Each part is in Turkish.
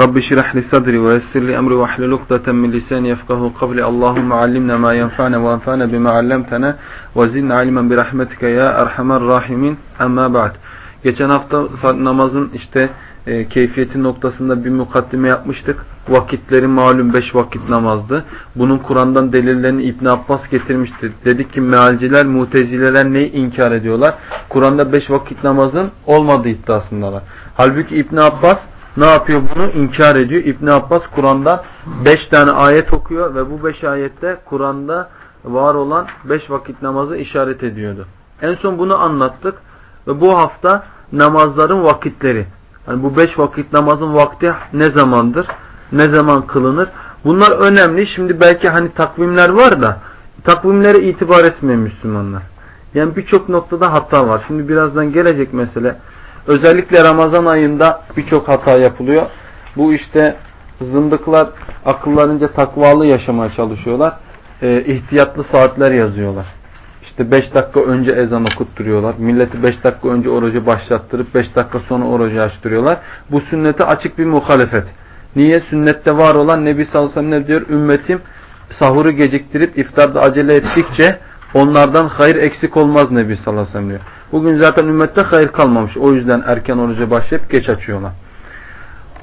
Rabbi şirah li sadri ve yessir li emri ve ahlul ukdeten min lisani yefkahu kavli. Allahumme allimna ma yenfa'na ve enfa'na bima allamtana ve zidna ilmen bi rahmetike ya erhamer rahimin. Amma ba'd. Geçen hafta namazın işte e, keyfiyeti noktasında bir mukaddime yapmıştık. Vakitleri malum beş vakit namazdı. Bunun Kur'an'dan delillerini İbn Abbas getirmişti. Dedik ki mealciler, mutezileler neyi inkar ediyorlar? Kur'an'da beş vakit namazın olmadığı iddiasındalar. Halbuki İbn Abbas ne yapıyor bunu? İnkar ediyor. İbn Abbas Kur'an'da beş tane ayet okuyor ve bu beş ayette Kur'an'da var olan beş vakit namazı işaret ediyordu. En son bunu anlattık ve bu hafta namazların vakitleri. Yani bu beş vakit namazın vakti ne zamandır? Ne zaman kılınır? Bunlar önemli. Şimdi belki hani takvimler var da takvimlere itibar etmiyor Müslümanlar. Yani birçok noktada hata var. Şimdi birazdan gelecek mesele. Özellikle Ramazan ayında birçok hata yapılıyor. Bu işte zındıklar akıllarınca takvalı yaşamaya çalışıyorlar. E, ihtiyatlı saatler yazıyorlar. İşte 5 dakika önce ezan okutturuyorlar. Milleti 5 dakika önce orucu başlattırıp 5 dakika sonra orucu açtırıyorlar. Bu sünnete açık bir muhalefet. Niye? Sünnette var olan Nebi sallallahu aleyhi ve sellem ne diyor? Ümmetim sahuru geciktirip iftarda acele ettikçe onlardan hayır eksik olmaz Nebi sallallahu aleyhi ve sellem diyor. Bugün zaten ümmette hayır kalmamış. O yüzden erken oruca başlayıp geç açıyorlar.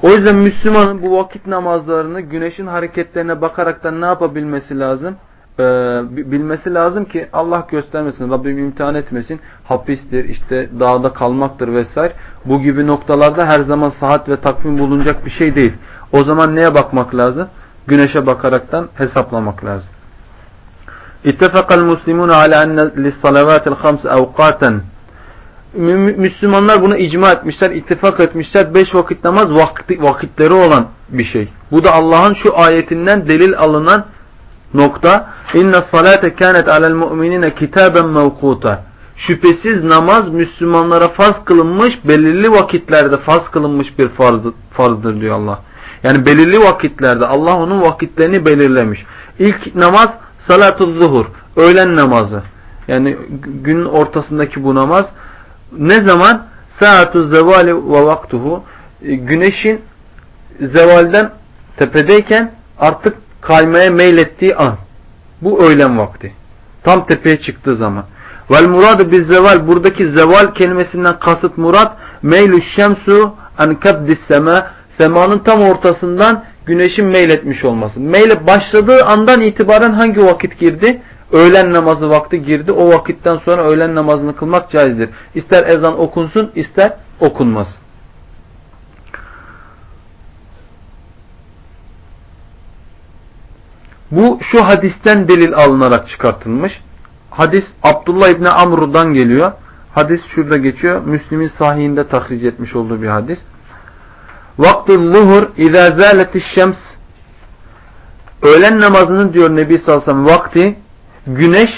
O yüzden Müslümanın bu vakit namazlarını güneşin hareketlerine bakaraktan ne yapabilmesi lazım? Ee, bilmesi lazım ki Allah göstermesin, Rabbim imtihan etmesin. Hapistir, işte dağda kalmaktır vesaire. Bu gibi noktalarda her zaman saat ve takvim bulunacak bir şey değil. O zaman neye bakmak lazım? Güneşe bakaraktan hesaplamak lazım. İttefakal muslimun ala enne lis-salavatil hams Müslümanlar buna icma etmişler, ittifak etmişler. Beş vakit namaz vakti, vakitleri olan bir şey. Bu da Allah'ın şu ayetinden delil alınan nokta. İnne salate kânet alel mu'minine kitaben mevkuta. Şüphesiz namaz Müslümanlara farz kılınmış, belirli vakitlerde farz kılınmış bir farzdır, farzdır diyor Allah. Yani belirli vakitlerde Allah onun vakitlerini belirlemiş. İlk namaz salatul zuhur, öğlen namazı. Yani günün ortasındaki bu namaz ne zaman? Saatu zevali ve vaktuhu e, güneşin zevalden tepedeyken artık kaymaya meylettiği an. Bu öğlen vakti. Tam tepeye çıktığı zaman. Vel muradı biz zeval buradaki zeval kelimesinden kasıt murat meylü şemsu an kabdis sema semanın tam ortasından güneşin meyletmiş olması. Meyle başladığı andan itibaren hangi vakit girdi? Öğlen namazı vakti girdi. O vakitten sonra öğlen namazını kılmak caizdir. İster ezan okunsun ister okunmaz. Bu şu hadisten delil alınarak çıkartılmış. Hadis Abdullah İbni Amr'dan geliyor. Hadis şurada geçiyor. Müslim'in sahihinde tahric etmiş olduğu bir hadis. Vaktul luhur izâ zâletiş şems Öğlen namazının diyor Nebi sallallahu aleyhi ve sellem vakti güneş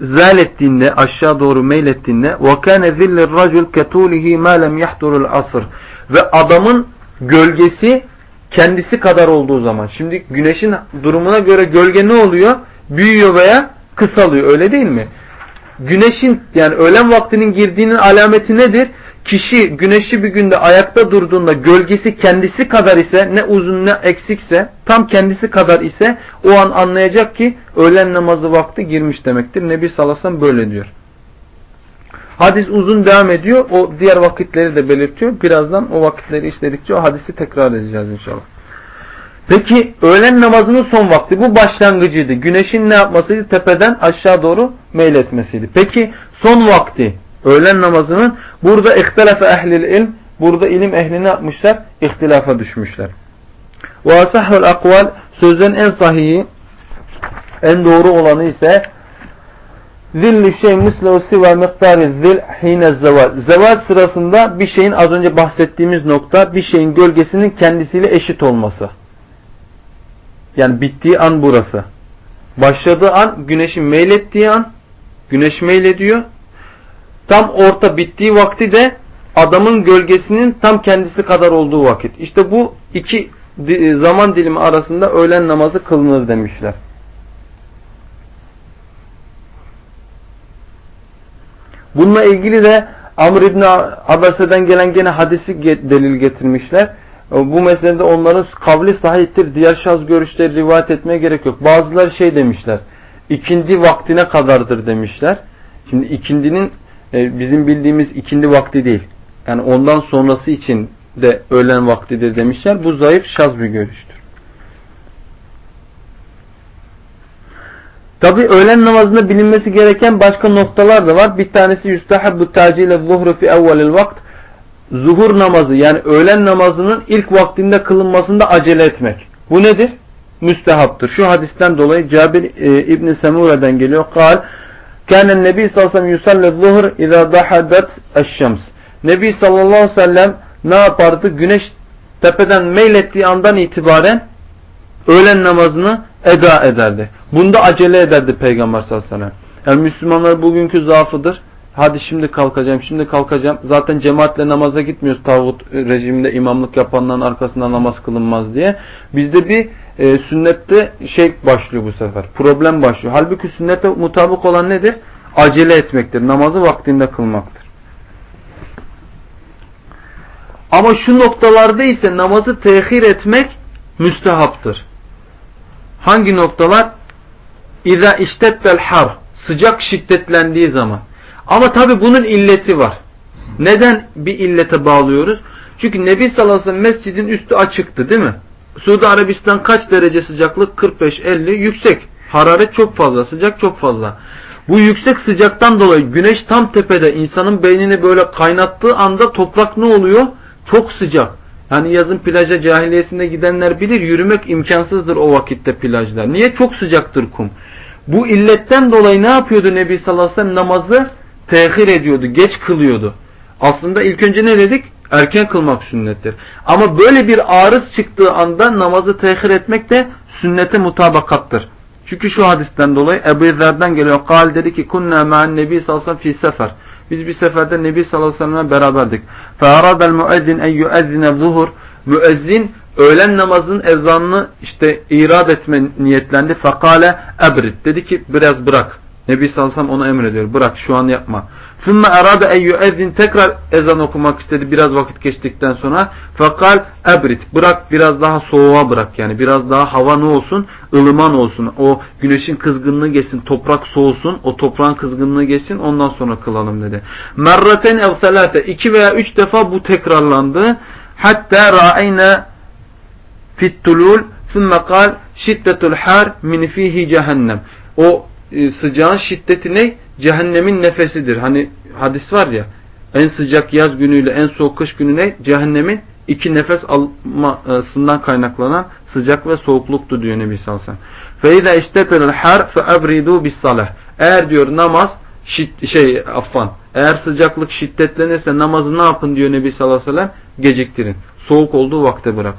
zal ettiğinde aşağı doğru meylettiğinde وَكَانَ ذِلِّ الرَّجُلْ كَتُولِهِ مَا لَمْ يَحْضُرُ الْعَصْرِ Ve adamın gölgesi kendisi kadar olduğu zaman. Şimdi güneşin durumuna göre gölge ne oluyor? Büyüyor veya kısalıyor öyle değil mi? Güneşin yani öğlen vaktinin girdiğinin alameti nedir? Kişi güneşli bir günde ayakta durduğunda gölgesi kendisi kadar ise ne uzun ne eksikse tam kendisi kadar ise o an anlayacak ki öğlen namazı vakti girmiş demektir. Nebi sellem böyle diyor. Hadis uzun devam ediyor. O diğer vakitleri de belirtiyor. Birazdan o vakitleri işledikçe o hadisi tekrar edeceğiz inşallah. Peki öğlen namazının son vakti bu başlangıcıydı. Güneşin ne yapmasıydı? Tepeden aşağı doğru meyletmesiydi. Peki son vakti Öğlen namazının burada ihtilafe ehlil ilm burada ilim ehli ne yapmışlar? İhtilafa düşmüşler. Ve asahhul akval sözlerin en sahihi en doğru olanı ise zilli şey mislehu siva miktari zil hine zeval. Zeval sırasında bir şeyin az önce bahsettiğimiz nokta bir şeyin gölgesinin kendisiyle eşit olması. Yani bittiği an burası. başladığı an güneşin meylettiği an güneş meylediyor. Tam orta bittiği vakti de adamın gölgesinin tam kendisi kadar olduğu vakit. İşte bu iki zaman dilimi arasında öğlen namazı kılınır demişler. Bununla ilgili de Amr İbni Abase'den gelen gene hadisi delil getirmişler. Bu meselede onların kavli sahiptir. Diğer şaz görüşleri rivayet etmeye gerek yok. Bazıları şey demişler. İkindi vaktine kadardır demişler. Şimdi ikindinin e, bizim bildiğimiz ikindi vakti değil. Yani ondan sonrası için de öğlen vaktidir demişler. Bu zayıf şaz bir görüştür. Tabi öğlen namazında bilinmesi gereken başka noktalar da var. Bir tanesi yüstehabbu tacile zuhru fi evvelil vakt. Zuhur namazı yani öğlen namazının ilk vaktinde kılınmasında acele etmek. Bu nedir? Müstehaptır. Şu hadisten dolayı Cabir e, İbni Semure'den geliyor. Kal, Kânen Nebi sallallahu aleyhi ve sellem yusalli zuhur izâ dahadat eşşems. Nebi sallallahu aleyhi ve sellem ne yapardı? Güneş tepeden meylettiği andan itibaren öğlen namazını eda ederdi. Bunda acele ederdi Peygamber sallallahu aleyhi ve sellem. Yani Müslümanlar bugünkü zaafıdır. Hadi şimdi kalkacağım, şimdi kalkacağım. Zaten cemaatle namaza gitmiyoruz tağut rejiminde imamlık yapanların arkasında namaz kılınmaz diye. Bizde bir e, sünnette şey başlıyor bu sefer. Problem başlıyor. Halbuki sünnete mutabık olan nedir? Acele etmektir. Namazı vaktinde kılmaktır. Ama şu noktalarda ise namazı tehir etmek müstehaptır. Hangi noktalar? İza iştettel har. Sıcak şiddetlendiği zaman. Ama tabi bunun illeti var. Neden bir illete bağlıyoruz? Çünkü Nebi sallallahu mescidin üstü açıktı değil mi? Suudi Arabistan kaç derece sıcaklık? 45-50 yüksek. Hararet çok fazla, sıcak çok fazla. Bu yüksek sıcaktan dolayı güneş tam tepede insanın beynini böyle kaynattığı anda toprak ne oluyor? Çok sıcak. Hani yazın plaja cahiliyesinde gidenler bilir yürümek imkansızdır o vakitte plajda. Niye? Çok sıcaktır kum. Bu illetten dolayı ne yapıyordu Nebi sallallahu? Namazı tehir ediyordu, geç kılıyordu. Aslında ilk önce ne dedik? Erken kılmak sünnettir. Ama böyle bir arız çıktığı anda namazı tehir etmek de sünnete mutabakattır. Çünkü şu hadisten dolayı Ebu Zer'den geliyor. Kal dedi ki kunna ma'an nebi sallallahu aleyhi ve sefer. Biz bir seferde Nebi sallallahu aleyhi ve sellem'le beraberdik. Fe aradel muezzin en yuezzine zuhur. Müezzin öğlen namazının ezanını işte irad etme niyetlendi. Fakale ebrit. Dedi ki biraz bırak. Nebi sallallahu aleyhi ve sellem ona emrediyor. Bırak şu an yapma. ثُمَّ اَرَادَ اَنْ يُؤَذِّنْ Tekrar ezan okumak istedi biraz vakit geçtikten sonra. Fakal ebrit. Bırak biraz daha soğuğa bırak yani. Biraz daha hava ne olsun? ılıman olsun. O güneşin kızgınlığı geçsin. Toprak soğusun. O toprağın kızgınlığı geçsin. Ondan sonra kılalım dedi. Merraten ev selate. iki veya üç defa bu tekrarlandı. Hatta ra'ayna fit tulul ثُمَّ قال şiddetul har min fihi cehennem. O e, sıcağın şiddeti ne? Cehennemin nefesidir. Hani hadis var ya en sıcak yaz günüyle en soğuk kış günü ne? Cehennemin iki nefes almasından kaynaklanan sıcak ve soğukluktu diyor Nebi sallallahu aleyhi ve sellem. فَاِذَا اِشْتَتَلَ الْحَرْ فَاَبْرِدُوا بِالصَّلَةِ Eğer diyor namaz şid, şey affan eğer sıcaklık şiddetlenirse namazı ne yapın diyor Nebi sallallahu aleyhi ve sellem geciktirin. Soğuk olduğu vakte bırak.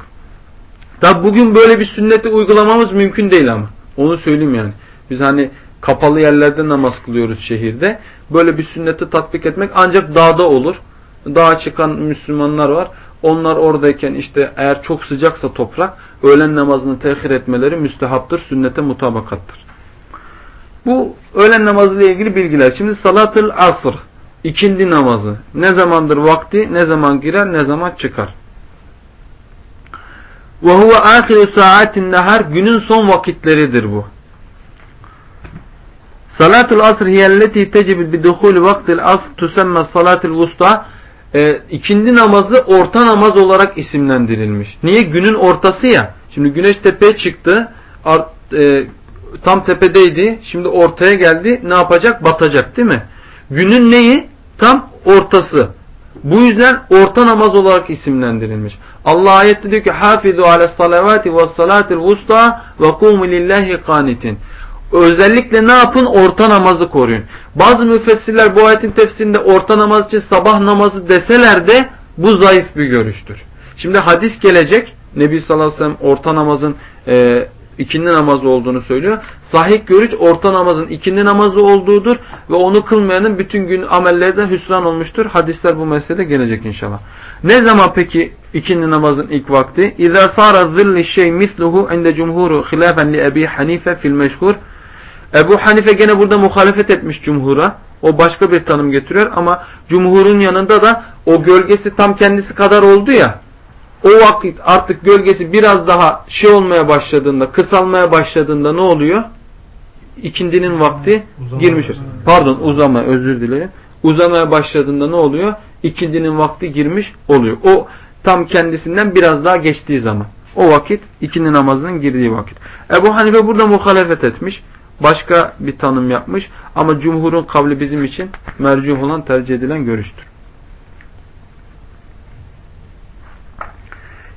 Tabi bugün böyle bir sünneti uygulamamız mümkün değil ama. Onu söyleyeyim yani. Biz hani kapalı yerlerde namaz kılıyoruz şehirde. Böyle bir sünneti tatbik etmek ancak dağda olur. Dağa çıkan Müslümanlar var. Onlar oradayken işte eğer çok sıcaksa toprak öğlen namazını tehir etmeleri müstehaptır, sünnete mutabakattır. Bu öğlen namazı ile ilgili bilgiler. Şimdi salatıl asr, ikindi namazı. Ne zamandır vakti, ne zaman girer, ne zaman çıkar. Ve huve ahiru saatin nehar, günün son vakitleridir bu. Salatul asr hiyelleti tecib bi duhul vaktil asr tusamma salatul vusta e, ikindi namazı orta namaz olarak isimlendirilmiş. Niye? Günün ortası ya. Şimdi güneş tepeye çıktı. Art, e, tam tepedeydi. Şimdi ortaya geldi. Ne yapacak? Batacak değil mi? Günün neyi? Tam ortası. Bu yüzden orta namaz olarak isimlendirilmiş. Allah ayette diyor ki hafizu ala salavati ve salatil vusta ve kumu lillahi qanitin. Özellikle ne yapın? Orta namazı koruyun. Bazı müfessirler bu ayetin tefsirinde orta namaz için sabah namazı deseler de bu zayıf bir görüştür. Şimdi hadis gelecek. Nebi sallallahu aleyhi ve sellem orta namazın e, ikindi namazı olduğunu söylüyor. Sahih görüş orta namazın ikindi namazı olduğudur ve onu kılmayanın bütün gün amellerden hüsran olmuştur. Hadisler bu meselede gelecek inşallah. Ne zaman peki ikindi namazın ilk vakti? İza sara zilli şey misluhu inde cumhuru hilafen li Ebi Hanife fil meşhur. Ebu Hanife gene burada muhalefet etmiş cumhura. O başka bir tanım getiriyor ama cumhurun yanında da o gölgesi tam kendisi kadar oldu ya o vakit artık gölgesi biraz daha şey olmaya başladığında, kısalmaya başladığında ne oluyor? İkindinin vakti uzamaya girmiş. Pardon uzama özür dilerim. Uzamaya başladığında ne oluyor? İkindinin vakti girmiş oluyor. O tam kendisinden biraz daha geçtiği zaman. O vakit ikindi namazının girdiği vakit. Ebu Hanife burada muhalefet etmiş. Başka bir tanım yapmış. Ama cumhurun kavli bizim için mercuh olan tercih edilen görüştür.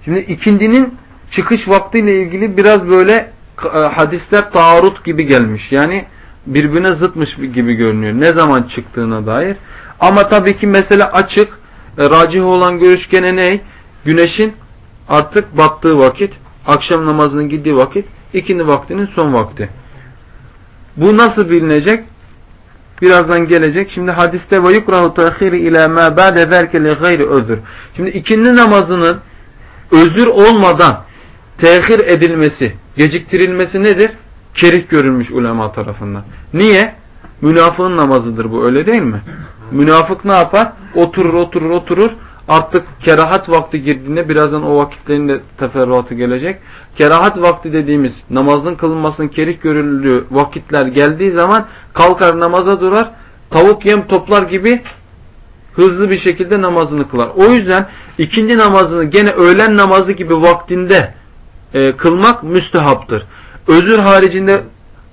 Şimdi ikindinin çıkış vaktiyle ilgili biraz böyle e, hadisler taarrut gibi gelmiş. Yani birbirine zıtmış gibi görünüyor. Ne zaman çıktığına dair. Ama tabii ki mesele açık. E, racih olan görüş gene ne? Güneşin artık battığı vakit, akşam namazının gittiği vakit, ikindi vaktinin son vakti. Bu nasıl bilinecek? Birazdan gelecek. Şimdi hadiste ve yukrahu tahiri ila ma ba'de zerke gayri özür. Şimdi ikindi namazının özür olmadan tehir edilmesi, geciktirilmesi nedir? Kerih görülmüş ulema tarafından. Niye? Münafığın namazıdır bu öyle değil mi? Münafık ne yapar? Oturur oturur oturur. Artık kerahat vakti girdiğinde birazdan o vakitlerin de teferruatı gelecek. Kerahat vakti dediğimiz namazın kılınmasının kerih görüldüğü vakitler geldiği zaman kalkar namaza durar. Tavuk yem toplar gibi hızlı bir şekilde namazını kılar. O yüzden ikinci namazını gene öğlen namazı gibi vaktinde e, kılmak müstehaptır. Özür haricinde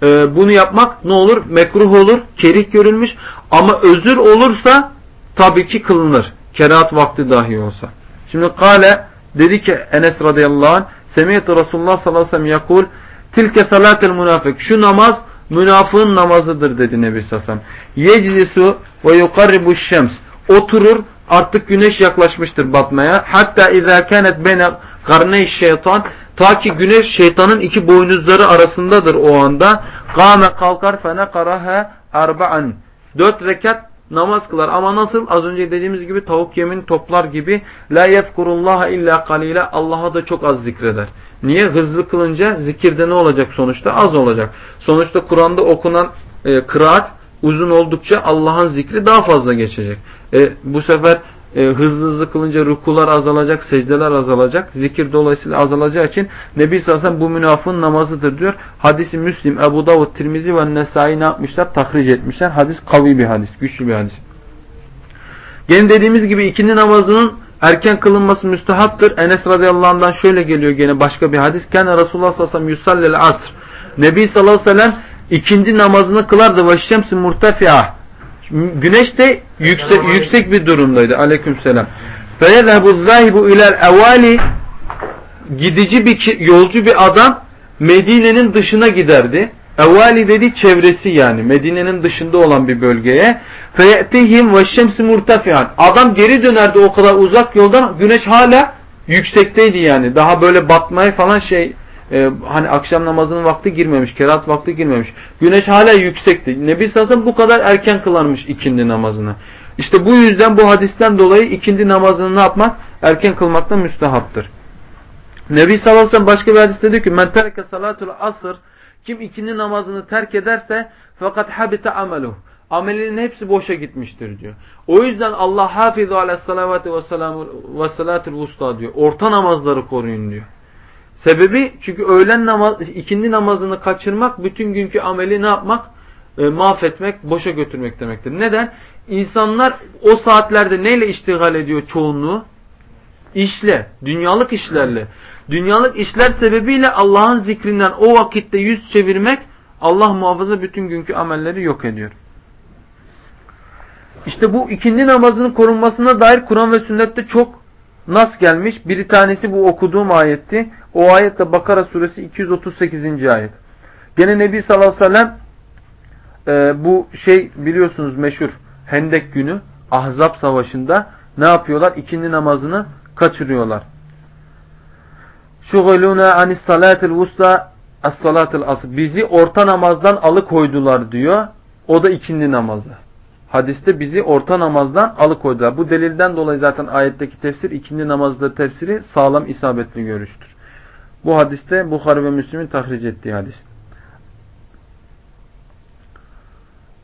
e, bunu yapmak ne olur? Mekruh olur, kerih görülmüş ama özür olursa tabii ki kılınır. Kerahat vakti dahi olsa. Şimdi kale dedi ki Enes radıyallahu anh Semiyeti Resulullah sallallahu aleyhi ve sellem yakul tilke salatel münafık. Şu namaz münafığın namazıdır dedi Nebi sallallahu aleyhi ve sellem. Yeclisu ve şems oturur artık güneş yaklaşmıştır batmaya. Hatta izâ kânet beyne karney şeytan ta ki güneş şeytanın iki boynuzları arasındadır o anda. Kâme kalkar fene karaha arba'an. Dört rekat namaz kılar. Ama nasıl? Az önce dediğimiz gibi tavuk yemin toplar gibi la yezkurullaha illa kalile Allah'a da çok az zikreder. Niye? Hızlı kılınca zikirde ne olacak sonuçta? Az olacak. Sonuçta Kur'an'da okunan e, kıraat uzun oldukça Allah'ın zikri daha fazla geçecek. E, bu sefer e, hızlı hızlı kılınca rukular azalacak, secdeler azalacak. Zikir dolayısıyla azalacağı için Nebi Sallallahu bu münafığın namazıdır diyor. Hadisi Müslim, Ebu Davud, Tirmizi ve Nesai ne yapmışlar? Tahric etmişler. Hadis kavi bir hadis, güçlü bir hadis. Gene dediğimiz gibi ikindi namazının erken kılınması müstehaptır. Enes radıyallahu anh'dan şöyle geliyor gene başka bir hadis. Kâne Resulullah sallallahu aleyhi ve sellem yusallel asr. Nebi sallallahu aleyhi ve sellem ikindi namazını kılardı. Ve şemsi murtefi'a. Güneş de yüksek, yüksek bir durumdaydı. Aleykümselam. Feyezhebu zâhibu ilel evali gidici bir yolcu bir adam Medine'nin dışına giderdi. Evali dedi çevresi yani. Medine'nin dışında olan bir bölgeye. Feyetihim ve şemsi murtafian. Adam geri dönerdi o kadar uzak yoldan. Güneş hala yüksekteydi yani. Daha böyle batmaya falan şey e, hani akşam namazının vakti girmemiş, kerat vakti girmemiş. Güneş hala yüksekti. Nebi Sallallahu bu kadar erken kılarmış ikindi namazını. İşte bu yüzden bu hadisten dolayı ikindi namazını ne yapmak? Erken kılmakta müstehaptır. Nebi sallallahu başka bir hadiste diyor ki men terke salatul asr kim ikindi namazını terk ederse fakat habite ameluh amelinin hepsi boşa gitmiştir diyor. O yüzden Allah hafizu ala salavati ve salatul vusta diyor. Orta namazları koruyun diyor. Sebebi çünkü öğlen namaz, ikindi namazını kaçırmak bütün günkü ameli ne yapmak? E, mahvetmek, boşa götürmek demektir. Neden? İnsanlar o saatlerde neyle iştigal ediyor çoğunluğu? İşle, dünyalık işlerle. Dünyalık işler sebebiyle Allah'ın zikrinden o vakitte yüz çevirmek Allah muhafaza bütün günkü amelleri yok ediyor. İşte bu ikindi namazının korunmasına dair Kur'an ve sünnette çok nas gelmiş. Bir tanesi bu okuduğum ayetti. O ayet de Bakara suresi 238. ayet. Gene Nebi sallallahu aleyhi ve sellem e, bu şey biliyorsunuz meşhur Hendek günü Ahzab savaşında ne yapıyorlar? İkindi namazını kaçırıyorlar. Şuguluna anis salatil vusta as-salatul asr. Bizi orta namazdan alıkoydular diyor. O da ikindi namazı. Hadiste bizi orta namazdan alıkoydular. Bu delilden dolayı zaten ayetteki tefsir ikindi namazda tefsiri sağlam isabetli görüştür. Bu hadiste Bukhari ve Müslim'in tahric ettiği hadis.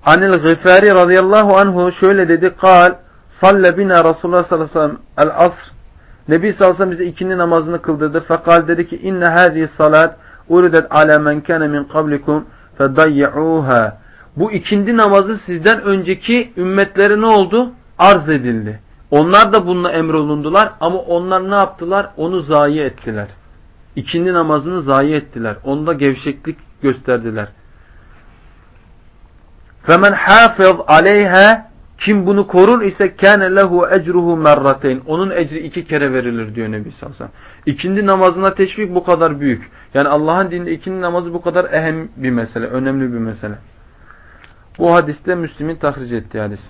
Anil Gıfari radıyallahu anhu şöyle dedi. Kal salle bina Resulullah sallallahu aleyhi ve sellem el asr. Nebi sallallahu aleyhi ve sellem bize ikindi namazını kıldırdı. Fekal dedi ki inne hâzihi salat uridet ala men kâne min kablikum fedayyi'ûhâ. Bu ikindi namazı sizden önceki ümmetlere ne oldu? Arz edildi. Onlar da bununla emrolundular ama onlar ne yaptılar? Onu zayi ettiler. İkindi namazını zayi ettiler. Onda gevşeklik gösterdiler. Femen hafız aleyha kim bunu korur ise kâne lehu ecruhu merrateyn. Onun ecri iki kere verilir diyor Nebi sallallahu aleyhi. İkindi namazına teşvik bu kadar büyük. Yani Allah'ın dininde ikindi namazı bu kadar ehem bir mesele, önemli bir mesele. Bu hadiste Müslim'in tahric ettiği hadis.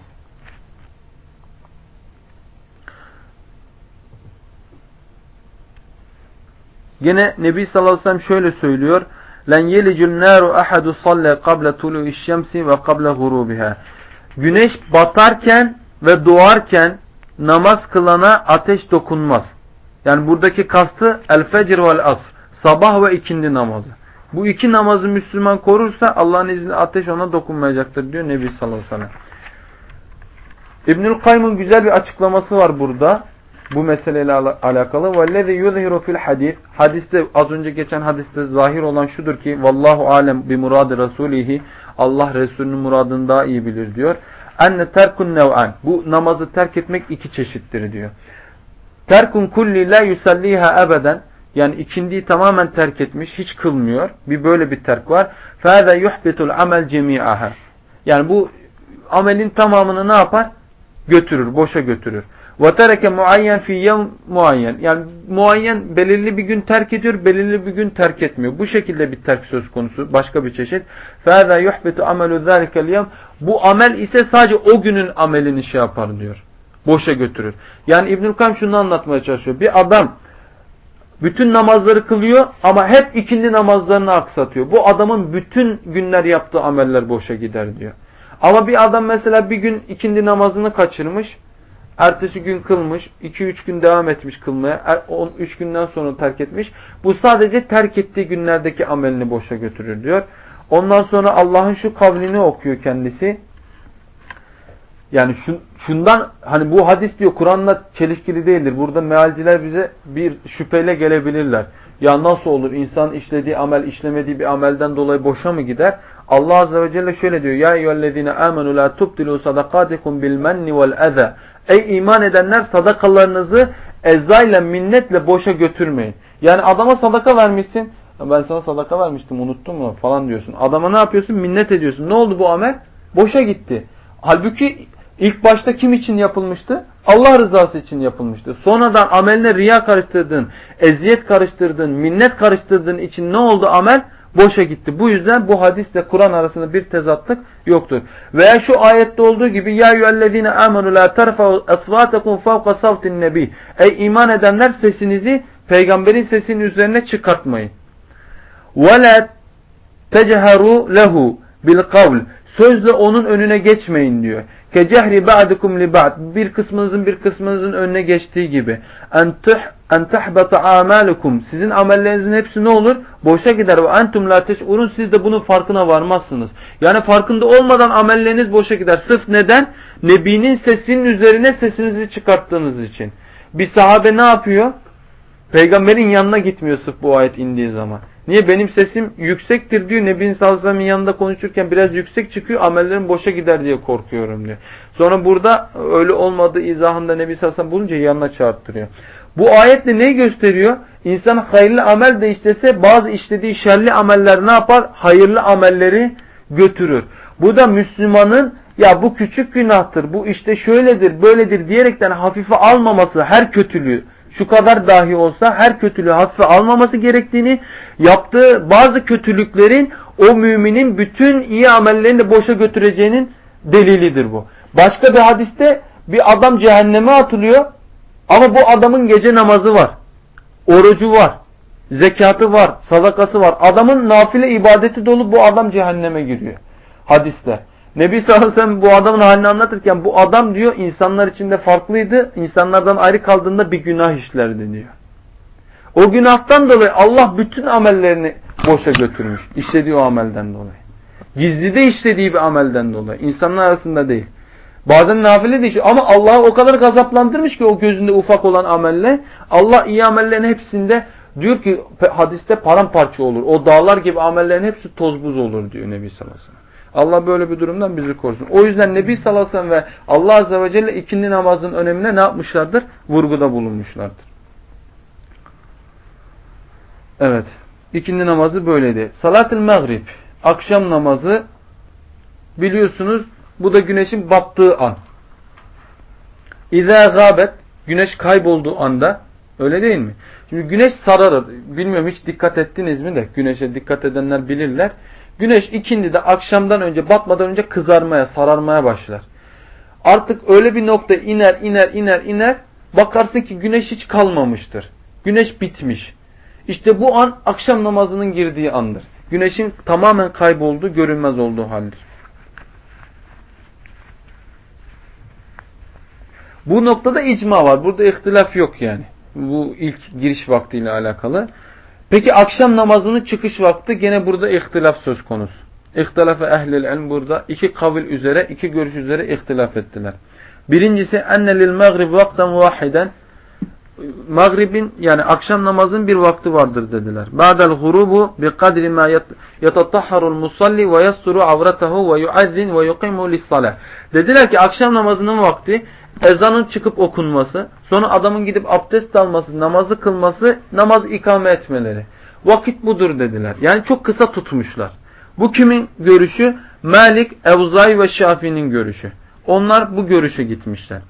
Gene Nebi sallallahu aleyhi ve sellem şöyle söylüyor. Len yelicun naru ahadu salle qabla tulu'i şemsi ve qabla gurubiha. Güneş batarken ve doğarken namaz kılana ateş dokunmaz. Yani buradaki kastı el fecr vel asr. Sabah ve ikindi namazı. Bu iki namazı Müslüman korursa Allah'ın izniyle ateş ona dokunmayacaktır diyor Nebi sallallahu aleyhi ve sellem. İbnül Kayyım'ın güzel bir açıklaması var burada. Bu meseleyle alakalı. وَالَّذِي يُظْهِرُ fil hadis. Hadiste az önce geçen hadiste zahir olan şudur ki vallahu alem bi muradı rasulihi. Allah Resulünün muradını daha iyi bilir diyor. Enne terkun nev'an. Bu namazı terk etmek iki çeşittir diyor. Terkun kulli la yusalliha ebeden. Yani ikindiyi tamamen terk etmiş, hiç kılmıyor. Bir böyle bir terk var. فَهَذَا يُحْبِتُ الْعَمَلْ جَمِيعَهَا Yani bu amelin tamamını ne yapar? Götürür, boşa götürür. وَتَرَكَ muayyen fi yevm muayyen. Yani muayyen belirli bir gün terk ediyor, belirli bir gün terk etmiyor. Bu şekilde bir terk söz konusu. Başka bir çeşit. فَهَذَا يُحْبِتُ عَمَلُ ذَٰلِكَ الْيَوْمِ Bu amel ise sadece o günün amelini şey yapar diyor. Boşa götürür. Yani İbnül Kayyum şunu anlatmaya çalışıyor. Bir adam bütün namazları kılıyor ama hep ikindi namazlarını aksatıyor. Bu adamın bütün günler yaptığı ameller boşa gider diyor. Ama bir adam mesela bir gün ikindi namazını kaçırmış. Ertesi gün kılmış. 2-3 gün devam etmiş kılmaya. 3 er, günden sonra terk etmiş. Bu sadece terk ettiği günlerdeki amelini boşa götürür diyor. Ondan sonra Allah'ın şu kavlini okuyor kendisi. Yani şun, şundan hani bu hadis diyor Kur'an'la çelişkili değildir. Burada mealciler bize bir şüpheyle gelebilirler. Ya nasıl olur insan işlediği amel işlemediği bir amelden dolayı boşa mı gider? Allah Azze ve Celle şöyle diyor. Ya eyyühellezine amenu la tubdilu sadakatikum bil menni vel eze. Ey iman edenler sadakalarınızı ezayla minnetle boşa götürmeyin. Yani adama sadaka vermişsin. Ben sana sadaka vermiştim unuttun mu falan diyorsun. Adama ne yapıyorsun? Minnet ediyorsun. Ne oldu bu amel? Boşa gitti. Halbuki İlk başta kim için yapılmıştı? Allah rızası için yapılmıştı. Sonradan ameline riya karıştırdın, eziyet karıştırdın, minnet karıştırdığın için ne oldu amel? Boşa gitti. Bu yüzden bu hadisle Kur'an arasında bir tezatlık yoktur. Veya şu ayette olduğu gibi ya eyyühellezine amenu la terfa'u asvatakum fawqa savtin nebi. Ey iman edenler sesinizi peygamberin sesinin üzerine çıkartmayın. Ve la teceharu lehu bil kavl. Sözle onun önüne geçmeyin diyor. Kecehri ba'dukum li ba'd. Bir kısmınızın bir kısmınızın önüne geçtiği gibi. En tahbata amalukum. Sizin amellerinizin hepsi ne olur? Boşa gider. Ve entum la teş'urun. Siz de bunun farkına varmazsınız. Yani farkında olmadan amelleriniz boşa gider. Sırf neden? Nebinin sesinin üzerine sesinizi çıkarttığınız için. Bir sahabe ne yapıyor? Peygamberin yanına gitmiyor sırf bu ayet indiği zaman. Niye? Benim sesim yüksektir diyor. Nebin Sallallahu yanında konuşurken biraz yüksek çıkıyor. Amellerim boşa gider diye korkuyorum diyor. Sonra burada öyle olmadığı izahında Nebi Sallallahu bulunca yanına çağırttırıyor. Bu ayetle neyi gösteriyor? İnsan hayırlı amel de işlese bazı işlediği şerli ameller ne yapar? Hayırlı amelleri götürür. Bu da Müslümanın ya bu küçük günahtır, bu işte şöyledir, böyledir diyerekten hafife almaması her kötülüğü şu kadar dahi olsa her kötülüğü hafife almaması gerektiğini, yaptığı bazı kötülüklerin o müminin bütün iyi amellerini de boşa götüreceğinin delilidir bu. Başka bir hadiste bir adam cehenneme atılıyor ama bu adamın gece namazı var. Orucu var. Zekatı var, sadakası var. Adamın nafile ibadeti dolu bu adam cehenneme giriyor. Hadiste. Nebi sallallahu aleyhi ve sellem bu adamın halini anlatırken bu adam diyor insanlar içinde farklıydı. İnsanlardan ayrı kaldığında bir günah işlerdi diyor. O günahtan dolayı Allah bütün amellerini boşa götürmüş. İşlediği o amelden dolayı. Gizlide işlediği bir amelden dolayı. İnsanlar arasında değil. Bazen nafile de işliyor. Ama Allah'ı o kadar gazaplandırmış ki o gözünde ufak olan amelle. Allah iyi amellerin hepsinde diyor ki hadiste paramparça olur. O dağlar gibi amellerin hepsi toz buz olur diyor Nebi sallallahu aleyhi ve sellem. Allah böyle bir durumdan bizi korusun. O yüzden Nebi sallallahu aleyhi ve sellem ve Allah azze ve celle ikindi namazın önemine ne yapmışlardır? Vurguda bulunmuşlardır. Evet. İkindi namazı böyleydi. Salat-ı Maghrib. Akşam namazı biliyorsunuz bu da güneşin battığı an. İzâ gâbet güneş kaybolduğu anda öyle değil mi? Şimdi güneş sararır. Bilmiyorum hiç dikkat ettiniz mi de güneşe dikkat edenler bilirler. Güneş ikindi de akşamdan önce batmadan önce kızarmaya, sararmaya başlar. Artık öyle bir nokta iner, iner, iner, iner. Bakarsın ki güneş hiç kalmamıştır. Güneş bitmiş. İşte bu an akşam namazının girdiği andır. Güneşin tamamen kaybolduğu, görünmez olduğu haldir. Bu noktada icma var. Burada ihtilaf yok yani. Bu ilk giriş vaktiyle alakalı. Peki akşam namazının çıkış vakti gene burada ihtilaf söz konusu. İhtilafe ehlil ilm burada iki kavil üzere, iki görüş üzere ihtilaf ettiler. Birincisi enne lil maghrib vakten vahiden Maghribin yani akşam namazın bir vakti vardır dediler. Ba'del hurubu bi kadri ma yatatahharul musalli ve yasturu avratahu ve yuazzin ve yuqimu lis-salah. Dediler ki akşam namazının vakti ezanın çıkıp okunması, sonra adamın gidip abdest alması, namazı kılması, namaz ikame etmeleri. Vakit budur dediler. Yani çok kısa tutmuşlar. Bu kimin görüşü? Malik, Evzay ve Şafii'nin görüşü. Onlar bu görüşe gitmişler.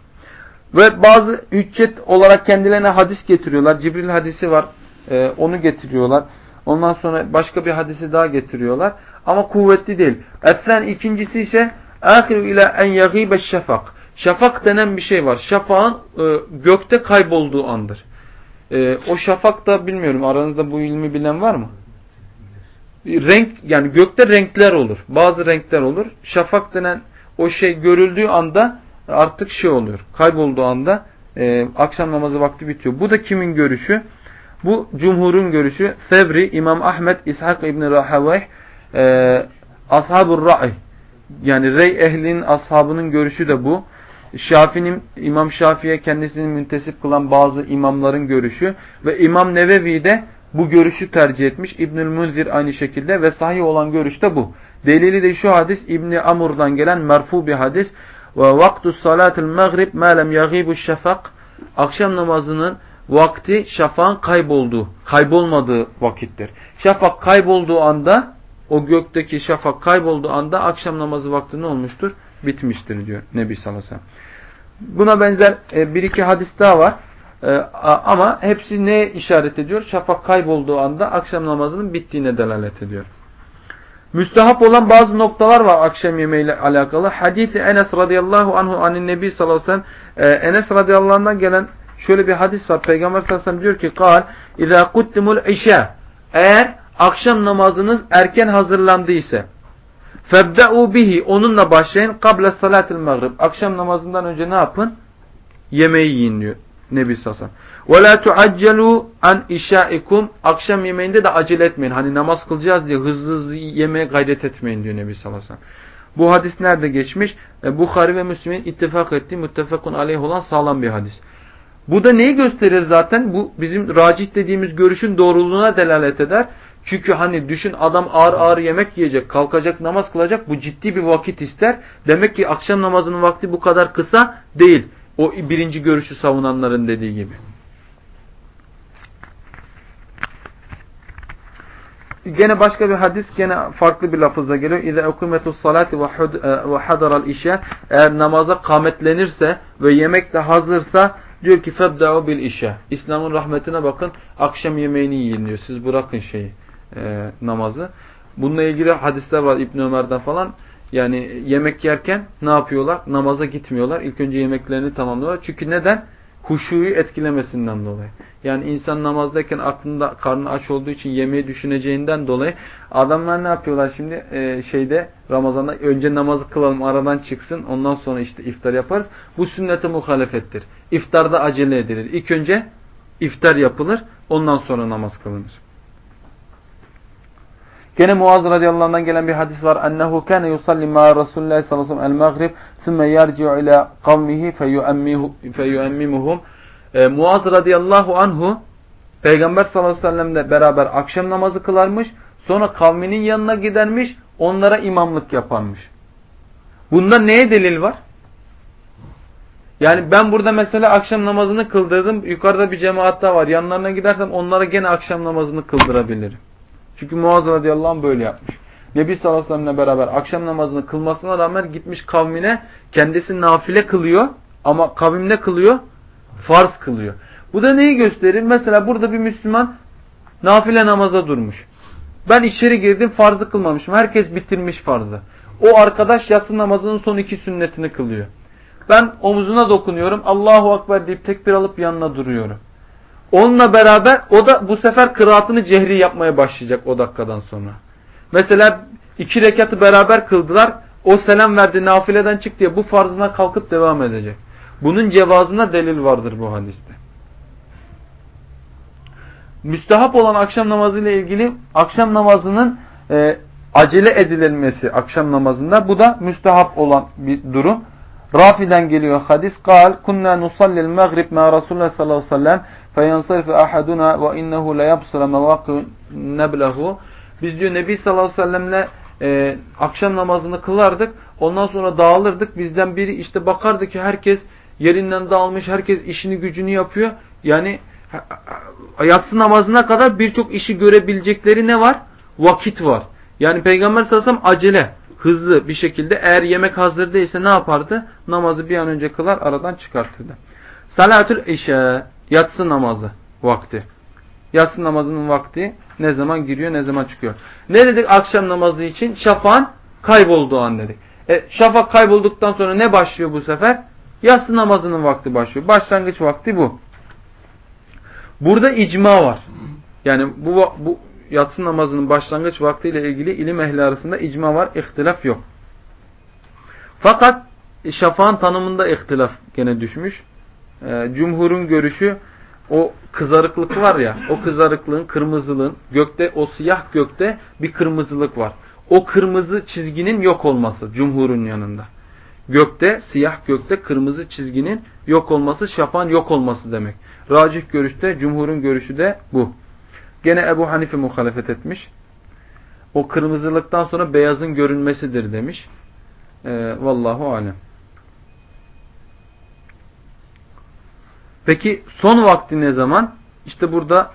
Ve bazı hüccet olarak kendilerine hadis getiriyorlar. Cibril hadisi var. E, onu getiriyorlar. Ondan sonra başka bir hadisi daha getiriyorlar. Ama kuvvetli değil. Etlen ikincisi ise ahiru ile en yagibe şafak. Şafak denen bir şey var. Şafağın e, gökte kaybolduğu andır. E, o şafak da bilmiyorum aranızda bu ilmi bilen var mı? Renk yani gökte renkler olur. Bazı renkler olur. Şafak denen o şey görüldüğü anda artık şey oluyor. Kaybolduğu anda e, akşam namazı vakti bitiyor. Bu da kimin görüşü? Bu cumhurun görüşü. Fevri, İmam Ahmet, İshak İbni Rahaveh, e, Ashab-ı Ra'i yani Rey ehlinin ashabının görüşü de bu. Şafi'nin İmam Şafi'ye kendisini müntesip kılan bazı imamların görüşü ve İmam Nevevi de bu görüşü tercih etmiş. İbnül Munzir aynı şekilde ve sahih olan görüş de bu. Delili de şu hadis İbni Amur'dan gelen merfu bir hadis. Ve vaktu salatil maghrib ma lem yagibu şafak. Akşam namazının vakti şafağın kaybolduğu, kaybolmadığı vakittir. Şafak kaybolduğu anda, o gökteki şafak kaybolduğu anda akşam namazı vakti ne olmuştur? Bitmiştir diyor Nebi sallallahu aleyhi ve sellem. Buna benzer e, bir iki hadis daha var. E, ama hepsi ne işaret ediyor? Şafak kaybolduğu anda akşam namazının bittiğine delalet ediyor. Müstehap olan bazı noktalar var akşam yemeğiyle alakalı. Hadisi Enes radıyallahu anhu anin nebi sallallahu aleyhi ve sellem e, Enes radıyallahu anh'dan gelen şöyle bir hadis var. Peygamber sallallahu aleyhi ve sellem diyor ki kal İzâ kuttimul işâ Eğer akşam namazınız erken hazırlandıysa Febde'u bihi onunla başlayın kable salatil maghrib. Akşam namazından önce ne yapın? Yemeği yiyin diyor Nebi Sasan. Ve la tuaccelu an işaikum. Akşam yemeğinde de acele etmeyin. Hani namaz kılacağız diye hızlı hızlı yemeğe gayret etmeyin diyor Nebi Sasan. Bu hadis nerede geçmiş? E, Bukhari ve Müslim'in ittifak ettiği müttefakun aleyh olan sağlam bir hadis. Bu da neyi gösterir zaten? Bu bizim racih dediğimiz görüşün doğruluğuna delalet eder. Çünkü hani düşün adam ağır ağır yemek yiyecek, kalkacak, namaz kılacak. Bu ciddi bir vakit ister. Demek ki akşam namazının vakti bu kadar kısa değil. O birinci görüşü savunanların dediği gibi. Gene başka bir hadis gene farklı bir lafızla geliyor. İze ukumetus salati ve hadaral işe eğer namaza kametlenirse ve yemek de hazırsa diyor ki febda'u bil işe. İslam'ın rahmetine bakın. Akşam yemeğini yiyin diyor. Siz bırakın şeyi e, namazı. Bununla ilgili hadisler var İbn Ömer'den falan. Yani yemek yerken ne yapıyorlar? Namaza gitmiyorlar. İlk önce yemeklerini tamamlıyorlar. Çünkü neden? Huşuyu etkilemesinden dolayı. Yani insan namazdayken aklında karnı aç olduğu için yemeği düşüneceğinden dolayı adamlar ne yapıyorlar şimdi ee, şeyde Ramazan'da önce namazı kılalım aradan çıksın ondan sonra işte iftar yaparız. Bu sünnete muhalefettir. İftarda acele edilir. İlk önce iftar yapılır ondan sonra namaz kılınır. Gene Muaz radıyallahu anh'dan gelen bir hadis var. Ennehu kâne yusalli ma Resulullah sallallahu aleyhi ve sellem el-maghrib thumme yerci'u ila kavmihi feyuemmimuhum. Ee, Muaz radıyallahu anhu Peygamber sallallahu aleyhi ve sellemle beraber akşam namazı kılarmış. Sonra kavminin yanına gidermiş. Onlara imamlık yaparmış. Bunda neye delil var? Yani ben burada mesela akşam namazını kıldırdım. Yukarıda bir cemaat daha var. Yanlarına gidersem onlara gene akşam namazını kıldırabilirim. Çünkü Muaz radıyallahu anh böyle yapmış. Nebi sallallahu aleyhi ve sellemle beraber akşam namazını kılmasına rağmen gitmiş kavmine kendisi nafile kılıyor ama kavim ne kılıyor? Farz kılıyor. Bu da neyi gösterir? Mesela burada bir Müslüman nafile namaza durmuş. Ben içeri girdim farzı kılmamışım. Herkes bitirmiş farzı. O arkadaş yatsı namazının son iki sünnetini kılıyor. Ben omuzuna dokunuyorum. Allahu Akbar deyip tekbir alıp yanına duruyorum. Onunla beraber o da bu sefer kıraatını cehri yapmaya başlayacak o dakikadan sonra. Mesela iki rekatı beraber kıldılar. O selam verdi nafileden çık diye bu farzına kalkıp devam edecek. Bunun cevazına delil vardır bu hadiste. Müstehap olan akşam namazı ile ilgili akşam namazının e, acele edilmesi akşam namazında bu da müstehap olan bir durum. Rafi'den geliyor hadis. Kal kunna nusallil maghrib ma Resulullah sallallahu aleyhi ve sellem feyensarifu ahaduna ve innehu la yabsura neblehu. Biz diyor Nebi sallallahu aleyhi ve sellemle e, akşam namazını kılardık. Ondan sonra dağılırdık. Bizden biri işte bakardı ki herkes yerinden dağılmış. Herkes işini gücünü yapıyor. Yani yatsı namazına kadar birçok işi görebilecekleri ne var? Vakit var. Yani Peygamber sallallahu aleyhi ve sellem acele hızlı bir şekilde eğer yemek hazır değilse ne yapardı? Namazı bir an önce kılar aradan çıkartırdı. Salatül işe Yatsı namazı vakti. Yatsı namazının vakti ne zaman giriyor ne zaman çıkıyor. Ne dedik akşam namazı için? Şafağın kaybolduğu an dedik. E, şafak kaybolduktan sonra ne başlıyor bu sefer? Yatsı namazının vakti başlıyor. Başlangıç vakti bu. Burada icma var. Yani bu, bu yatsı namazının başlangıç vaktiyle ilgili ilim ehli arasında icma var. İhtilaf yok. Fakat şafağın tanımında ihtilaf gene düşmüş e, cumhurun görüşü o kızarıklık var ya o kızarıklığın kırmızılığın gökte o siyah gökte bir kırmızılık var. O kırmızı çizginin yok olması cumhurun yanında. Gökte siyah gökte kırmızı çizginin yok olması şafan yok olması demek. Racih görüşte cumhurun görüşü de bu. Gene Ebu Hanife muhalefet etmiş. O kırmızılıktan sonra beyazın görünmesidir demiş. E, vallahu alem. Peki son vakti ne zaman? İşte burada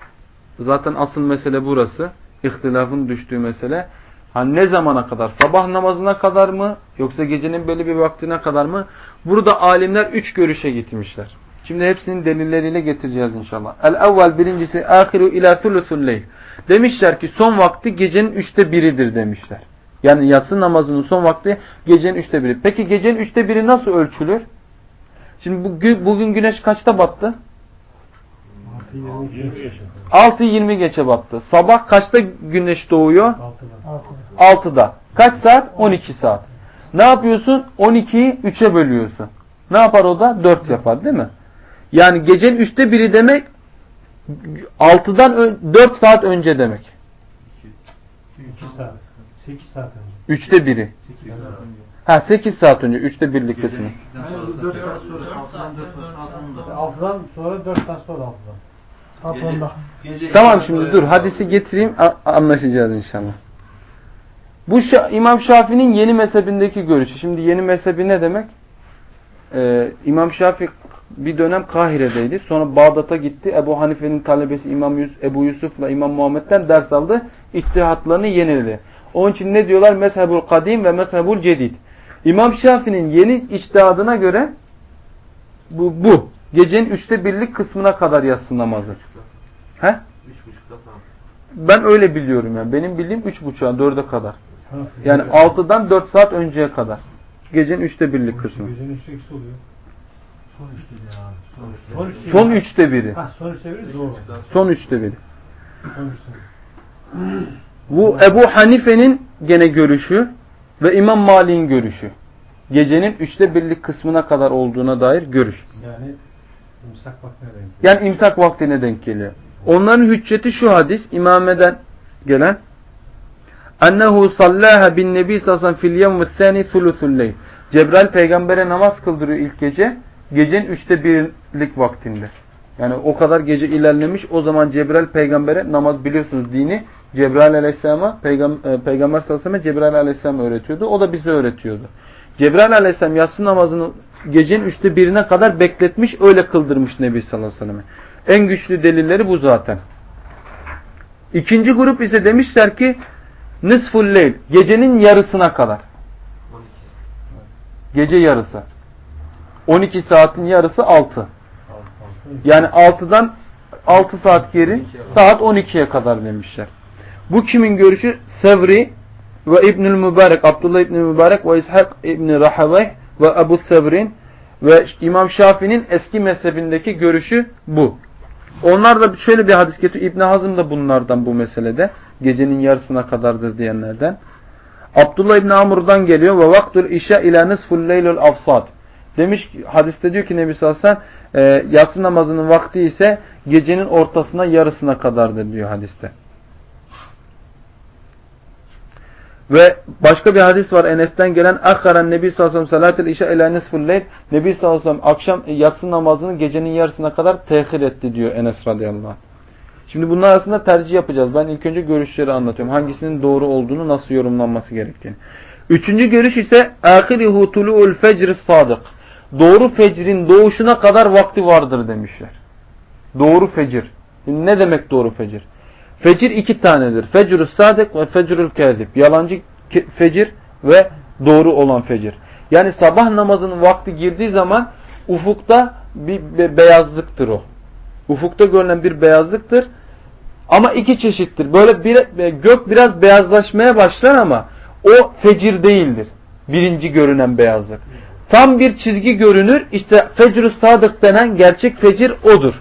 zaten asıl mesele burası. İhtilafın düştüğü mesele. Ha ne zamana kadar? Sabah namazına kadar mı? Yoksa gecenin belli bir vaktine kadar mı? Burada alimler üç görüşe gitmişler. Şimdi hepsinin delilleriyle getireceğiz inşallah. El-evvel birincisi ahiru ila thuluthul Demişler ki son vakti gecenin üçte biridir demişler. Yani yatsı namazının son vakti gecenin üçte biri. Peki gecenin üçte biri nasıl ölçülür? Şimdi bugün, bugün güneş kaçta battı? 6.20 geçe battı. Sabah kaçta güneş doğuyor? 6'da. 6'da. Kaç saat? 12 saat. Ne yapıyorsun? 12'yi 3'e bölüyorsun. Ne yapar o da? 4 yapar değil mi? Yani gecenin 3'te biri demek 6'dan 4 saat önce demek. 2 saat. 8 saat önce. 3'te biri. 8 saat önce. Ha 8 saat önce. 3'te birlik kısmı. 4 saat sonra 6'dan sonra 4 saat sonra 6'dan. Saat Tamam şimdi dur hadisi getireyim anlaşacağız inşallah. Bu Şa İmam Şafii'nin yeni mezhebindeki görüşü. Şimdi yeni mezhebi ne demek? Ee, İmam Şafii bir dönem Kahire'deydi. Sonra Bağdat'a gitti. Ebu Hanife'nin talebesi İmam Yus Ebu Yusuf'la İmam Muhammed'den ders aldı. İttihatlarını yeniledi. Onun için ne diyorlar? Mezhebul kadim ve mezhebul cedid. İmam Şafii'nin yeni içtihadına göre bu, bu. Gecenin üçte birlik kısmına kadar yatsın namazı. He? Üç buçukta tamam. Ben öyle biliyorum yani. Benim bildiğim üç buçuğa, dörde kadar. Yani altıdan dört saat önceye kadar. Gecenin üçte birlik kısmı. Gecenin üçte oluyor. Son üçte biri abi. Son üçte, Son üçte biri. Ha, son üçte biri doğru. Son üçte biri. Son üçte biri. Bu Ebu Hanife'nin gene görüşü ve İmam Malik'in görüşü. Gecenin üçte birlik kısmına kadar olduğuna dair görüş. Yani imsak vaktine denk. Yani imsak vaktine denk geliyor. Onların hücceti şu hadis İmame'den gelen Ennehu sallaha bin nebi sallallahu fil yevmi thani thuluthul leyl. Cebrail peygambere namaz kıldırıyor ilk gece. Gecenin üçte birlik vaktinde. Yani o kadar gece ilerlemiş. O zaman Cebrail peygambere namaz biliyorsunuz dini Cebrail aleyhisselama peygam, e, peygamber sallallahu aleyhi ve sellem Cebrail aleyhisselam öğretiyordu. O da bize öğretiyordu. Cebrail aleyhisselam yatsı namazını gecenin üçte birine kadar bekletmiş. Öyle kıldırmış Nebi sallallahu aleyhi ve sellem. En güçlü delilleri bu zaten. İkinci grup ise demişler ki Nisful leyl. Gecenin yarısına kadar. Gece yarısı. 12 saatin yarısı 6. Altı, altı. Yani 6'dan 6 saat geri saat 12'ye kadar demişler. Bu kimin görüşü? Sevri ve İbnül Mübarek, Abdullah İbnül Mübarek ve İshak İbni Rahaveh ve Ebu Sevrin ve İmam Şafii'nin eski mezhebindeki görüşü bu. Onlar da şöyle bir hadis getiriyor. İbn Hazım da bunlardan bu meselede. Gecenin yarısına kadardır diyenlerden. Abdullah İbni Amr'dan geliyor ve vaktul işe ila nisful leylül afsad. Demiş hadiste diyor ki Nebi sallallahu aleyhi ve sellem e, yatsı namazının vakti ise gecenin ortasına yarısına kadardır diyor hadiste. Ve başka bir hadis var Enes'ten gelen Akharan Nebi sallallahu aleyhi ve sellem salatel işe ila nisful. Nebi sallallahu aleyhi ve sellem akşam yatsı namazını gecenin yarısına kadar tehir etti diyor Enes radıyallahu anh. Şimdi bunun arasında tercih yapacağız. Ben ilk önce görüşleri anlatıyorum. Hangisinin doğru olduğunu, nasıl yorumlanması gerektiğini. Üçüncü görüş ise ahirihu tulu'ul fecr sadık. Doğru fecrin doğuşuna kadar vakti vardır demişler. Doğru fecir. Ne demek doğru fecir? Fecir iki tanedir. Fecrü sadık ve fecrül kezib. Yalancı fecir ve doğru olan fecir. Yani sabah namazının vakti girdiği zaman ufukta bir beyazlıktır o. Ufukta görülen bir beyazlıktır. Ama iki çeşittir. Böyle bir, gök biraz beyazlaşmaya başlar ama o fecir değildir. Birinci görünen beyazlık. Tam bir çizgi görünür. İşte fecr sadık denen gerçek fecir odur.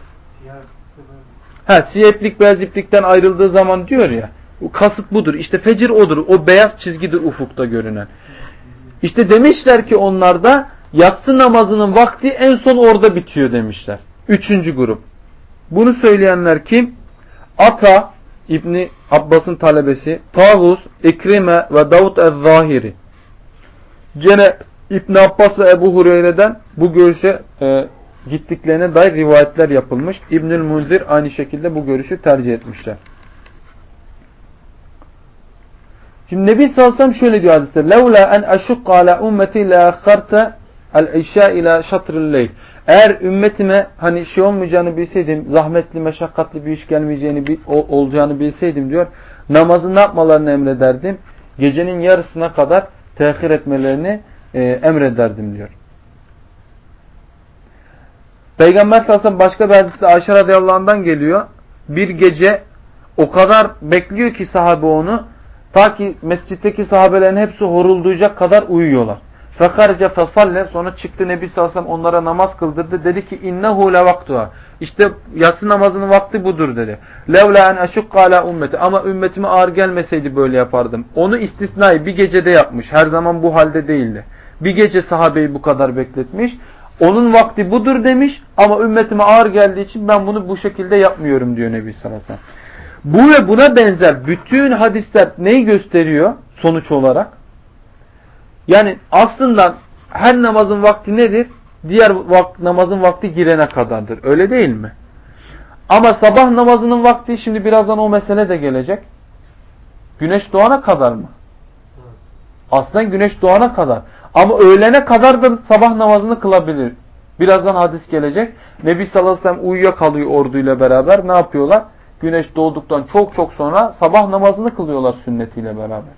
Ha, siyah iplik beyaz iplikten ayrıldığı zaman diyor ya. Kasıt budur. İşte fecir odur. O beyaz çizgidir ufukta görünen. İşte demişler ki onlarda yatsı namazının vakti en son orada bitiyor demişler. Üçüncü grup. Bunu söyleyenler kim? Ata İbni Abbas'ın talebesi, Tavus, İkrime ve Davut el-Zahiri. Gene İbn Abbas ve Ebu Hureyre'den bu görüşe e, gittiklerine dair rivayetler yapılmış. İbnül Munzir aynı şekilde bu görüşü tercih etmişler. Şimdi Nebi sallallahu aleyhi ve sellem şöyle diyor hadiste. لَوْلَا اَنْ اَشُقَّ عَلَى اُمَّتِي لَاَخَّرْتَ الْاِشَاءِ اِلَى شَطْرِ اللَّيْلِ Eğer ümmetime hani şey olmayacağını bilseydim, zahmetli, meşakkatli bir iş gelmeyeceğini, olacağını bilseydim diyor. Namazı ne yapmalarını emrederdim? Gecenin yarısına kadar tehir etmelerini e, emrederdim diyor. Peygamber sallallahu başka bir hadiste Ayşe radıyallahu geliyor. Bir gece o kadar bekliyor ki sahabe onu ta ki mescitteki sahabelerin hepsi horulduyacak kadar uyuyorlar. Fekarece fesalle sonra çıktı Nebi sallallahu aleyhi onlara namaz kıldırdı. Dedi ki innehu le vaktuha. İşte yatsı namazının vakti budur dedi. Levla en eşukka ümmeti. Ama ümmetime ağır gelmeseydi böyle yapardım. Onu istisnai bir gecede yapmış. Her zaman bu halde değildi. Bir gece sahabeyi bu kadar bekletmiş. Onun vakti budur demiş ama ümmetime ağır geldiği için ben bunu bu şekilde yapmıyorum diyor Nebi sallallahu aleyhi ve sellem. Bu ve buna benzer bütün hadisler neyi gösteriyor sonuç olarak? Yani aslında her namazın vakti nedir? Diğer vak namazın vakti girene kadardır. Öyle değil mi? Ama sabah namazının vakti şimdi birazdan o mesele de gelecek. Güneş doğana kadar mı? Aslında güneş doğana kadar. Ama öğlene kadar da sabah namazını kılabilir. Birazdan hadis gelecek. Nebi sallallahu aleyhi ve sellem uyuyakalıyor orduyla beraber. Ne yapıyorlar? Güneş doğduktan çok çok sonra sabah namazını kılıyorlar sünnetiyle beraber.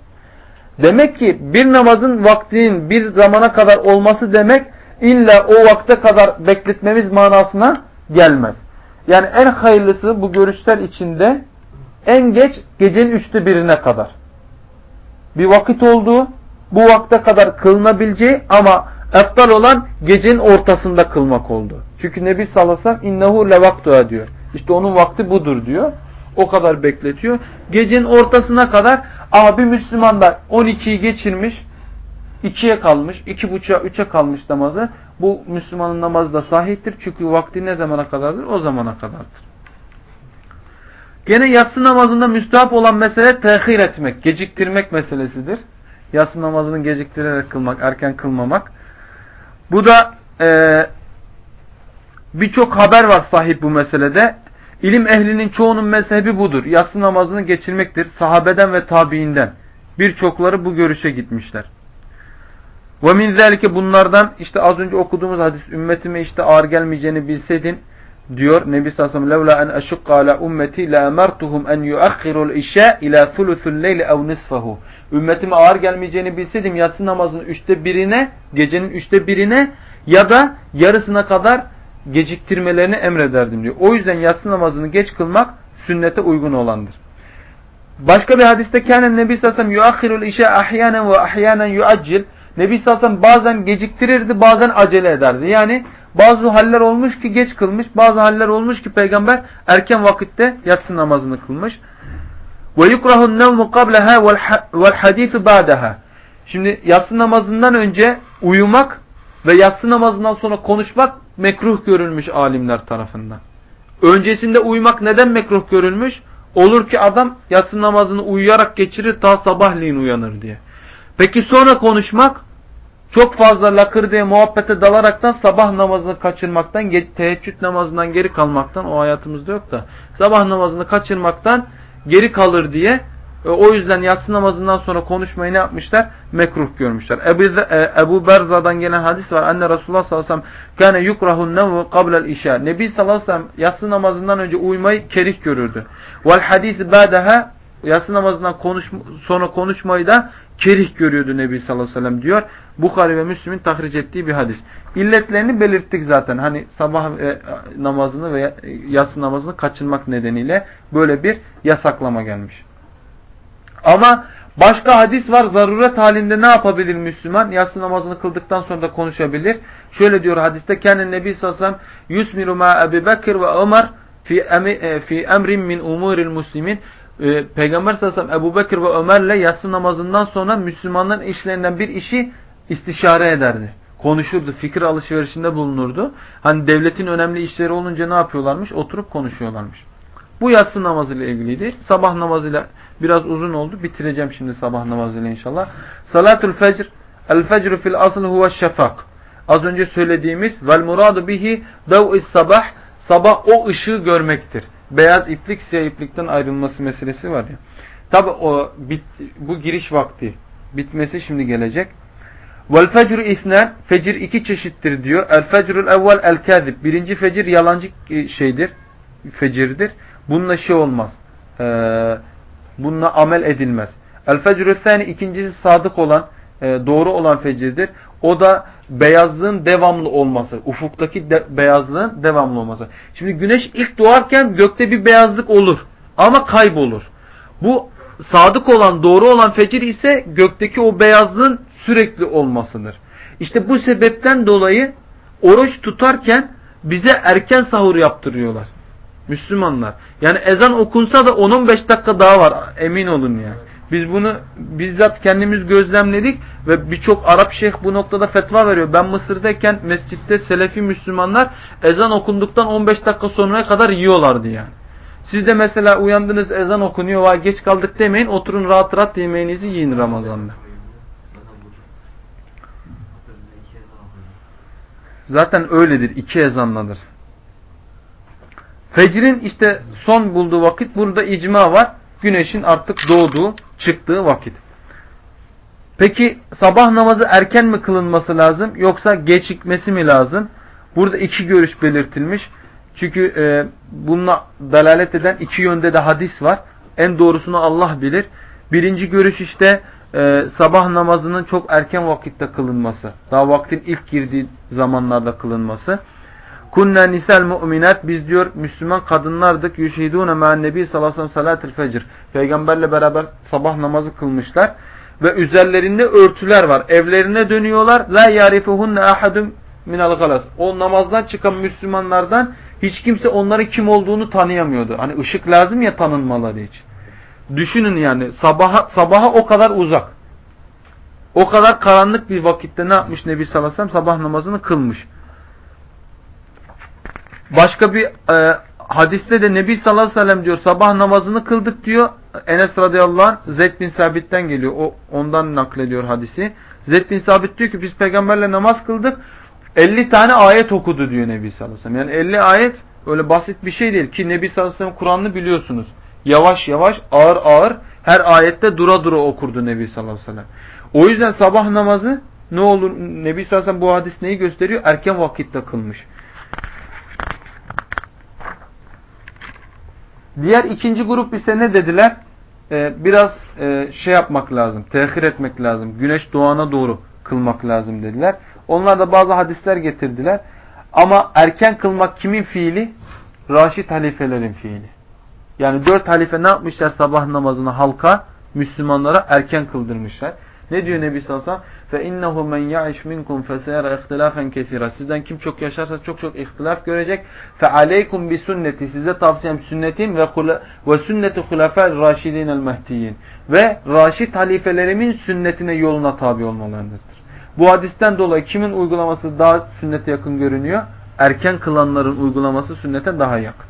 Demek ki bir namazın vaktinin bir zamana kadar olması demek illa o vakte kadar bekletmemiz manasına gelmez. Yani en hayırlısı bu görüşler içinde en geç gecenin üçte birine kadar. Bir vakit olduğu bu vakte kadar kılınabileceği ama eftal olan gecenin ortasında kılmak oldu. Çünkü Nebi sallallahu aleyhi ve sellem diyor. İşte onun vakti budur diyor. O kadar bekletiyor. Gecenin ortasına kadar abi Müslüman da 12'yi geçirmiş, 2'ye kalmış, 2.5'a 3'e kalmış namazı. Bu Müslümanın namazı da sahiptir. Çünkü vakti ne zamana kadardır? O zamana kadardır. Gene yatsı namazında müstahap olan mesele tehir etmek, geciktirmek meselesidir. Yatsı namazını geciktirerek kılmak, erken kılmamak. Bu da e, birçok haber var sahip bu meselede. İlim ehlinin çoğunun mezhebi budur. Yatsı namazını geçirmektir. Sahabeden ve tabiinden. Birçokları bu görüşe gitmişler. Ve min zelike bunlardan işte az önce okuduğumuz hadis ümmetime işte ağır gelmeyeceğini bilseydin diyor Nebi sallallahu aleyhi ve sellem levla en eşukka ala ummeti la emertuhum en yuakhirul işa ila thuluthul leyli ev nisfahu. Ümmetime ağır gelmeyeceğini bilseydim yatsı namazının üçte birine, gecenin üçte birine ya da yarısına kadar geciktirmelerini emrederdim diyor. O yüzden yatsı namazını geç kılmak sünnete uygun olandır. Başka bir hadiste kânen Nebi sellem yuakhirul işa ahyanen ve ahyanen yuaccil. Nebi sellem bazen geciktirirdi, bazen acele ederdi. Yani bazı haller olmuş ki geç kılmış, bazı haller olmuş ki peygamber erken vakitte yatsı namazını kılmış. Ve yukrahun nevmu qableha vel hadithu ba'daha. Şimdi yatsı namazından önce uyumak ve yatsı namazından sonra konuşmak mekruh görülmüş alimler tarafından. Öncesinde uyumak neden mekruh görülmüş? Olur ki adam yatsı namazını uyuyarak geçirir ta sabahleyin uyanır diye. Peki sonra konuşmak çok fazla lakır diye muhabbete dalaraktan sabah namazını kaçırmaktan, teheccüd namazından geri kalmaktan, o hayatımızda yok da, sabah namazını kaçırmaktan geri kalır diye e, o yüzden yatsı namazından sonra konuşmayı ne yapmışlar? Mekruh görmüşler. E, Ebu Berza'dan gelen hadis var. Anne Resulullah sallallahu aleyhi ve sellem kâne yukrahun nevvu qablel işâ. Nebi sallallahu aleyhi ve sellem yatsı namazından önce uyumayı kerih görürdü. Vel hadisi ba'daha yatsı namazından konuş, sonra konuşmayı da kerih görüyordu Nebi sallallahu aleyhi ve sellem diyor. Bukhari ve Müslim'in tahric ettiği bir hadis. İlletlerini belirttik zaten. Hani sabah e, namazını veya yatsı namazını kaçırmak nedeniyle böyle bir yasaklama gelmiş. Ama başka hadis var. Zaruret halinde ne yapabilir Müslüman? Yatsı namazını kıldıktan sonra da konuşabilir. Şöyle diyor hadiste. Kendi Nebi sallallahu aleyhi ve sellem yusmiru ma Ebu Bekir ve Ömer fi, e, emrin min umuril muslimin e, Peygamber sallallahu aleyhi ve Ebu Bekir ve Ömer'le yatsı namazından sonra Müslümanların işlerinden bir işi istişare ederdi. Konuşurdu, fikir alışverişinde bulunurdu. Hani devletin önemli işleri olunca ne yapıyorlarmış? Oturup konuşuyorlarmış. Bu yatsı namazıyla ilgiliydi. Sabah namazıyla biraz uzun oldu. Bitireceğim şimdi sabah namazıyla inşallah. Salatul fecr. El fecru fil asl huve şefak. Az önce söylediğimiz vel muradu bihi dav'is sabah. Sabah o ışığı görmektir. Beyaz iplik siyah iplikten ayrılması meselesi var ya. Tabi o bit, bu giriş vakti bitmesi şimdi gelecek. Vel fecr isnen fecir iki çeşittir diyor. El fecrul evvel el kazib. Birinci fecir yalancı e, şeydir. Fecirdir. Bununla şey olmaz. Ee, bununla amel edilmez. El fecrü thani ikincisi sadık olan, e, doğru olan fecirdir. O da beyazlığın devamlı olması. Ufuktaki de, beyazlığın devamlı olması. Şimdi güneş ilk doğarken gökte bir beyazlık olur. Ama kaybolur. Bu sadık olan, doğru olan fecir ise gökteki o beyazlığın sürekli olmasıdır. İşte bu sebepten dolayı oruç tutarken bize erken sahur yaptırıyorlar. Müslümanlar. Yani ezan okunsa da 10-15 dakika daha var. Emin olun yani. Biz bunu bizzat kendimiz gözlemledik ve birçok Arap şeyh bu noktada fetva veriyor. Ben Mısır'dayken mescitte Selefi Müslümanlar ezan okunduktan 15 dakika sonraya kadar yiyorlardı yani. Siz de mesela uyandınız ezan okunuyor geç kaldık demeyin oturun rahat rahat yemeğinizi yiyin Ramazan'da. Zaten öyledir. iki ezanladır. Fecrin işte son bulduğu vakit burada icma var. Güneşin artık doğduğu, çıktığı vakit. Peki sabah namazı erken mi kılınması lazım yoksa gecikmesi mi lazım? Burada iki görüş belirtilmiş. Çünkü e, bununla dalalet eden iki yönde de hadis var. En doğrusunu Allah bilir. Birinci görüş işte e, sabah namazının çok erken vakitte kılınması. Daha vaktin ilk girdiği zamanlarda kılınması. Kunna nisel mu'minat biz diyor Müslüman kadınlardık. Yüşhidûne ma'an nebi sallallahu aleyhi ve salatil fecr. Peygamberle beraber sabah namazı kılmışlar. ve üzerlerinde örtüler var. Evlerine dönüyorlar. La yarifuhunne ahadun minel galas. O namazdan çıkan Müslümanlardan hiç kimse onların kim olduğunu tanıyamıyordu. Hani ışık lazım ya tanınmaları için. Düşünün yani sabaha, sabaha o kadar uzak. O kadar karanlık bir vakitte ne yapmış Nebi sallallahu? Sabah namazını kılmış. Başka bir e, hadiste de Nebi sallallahu aleyhi ve sellem diyor sabah namazını kıldık diyor. Enes radıyallahu anh Zeyd bin Sabit'ten geliyor. O ondan naklediyor hadisi. Zeyd bin Sabit diyor ki biz peygamberle namaz kıldık. 50 tane ayet okudu diyor Nebi sallallahu. Yani 50 ayet öyle basit bir şey değil ki Nebi sallallahu aleyhi biliyorsunuz. Yavaş yavaş ağır ağır her ayette dura dura okurdu Nebi sallallahu aleyhi ve sellem. O yüzden sabah namazı ne olur Nebi sallallahu aleyhi ve sellem bu hadis neyi gösteriyor? Erken vakitte kılmış. Diğer ikinci grup ise ne dediler? Ee, biraz e, şey yapmak lazım, tehir etmek lazım. Güneş doğana doğru kılmak lazım dediler. Onlar da bazı hadisler getirdiler. Ama erken kılmak kimin fiili? Raşid halifelerin fiili. Yani dört halife ne yapmışlar sabah namazını halka? Müslümanlara erken kıldırmışlar. Ne diyor Nebi sallallahu aleyhi ve sellem? فَاِنَّهُ مَنْ يَعِشْ مِنْكُمْ فَسَيَرَ اِخْتِلَافًا كَثِيرًا Sizden kim çok yaşarsa çok çok ihtilaf görecek. فَعَلَيْكُمْ بِسُنَّتِ Size tavsiyem sünnetim ve ve sünneti hulafâ raşidîn el mehdiyin. Ve raşid halifelerimin sünnetine yoluna tabi olmalarınızdır. Bu hadisten dolayı kimin uygulaması daha sünnete yakın görünüyor? Erken kılanların uygulaması sünnete daha yakın.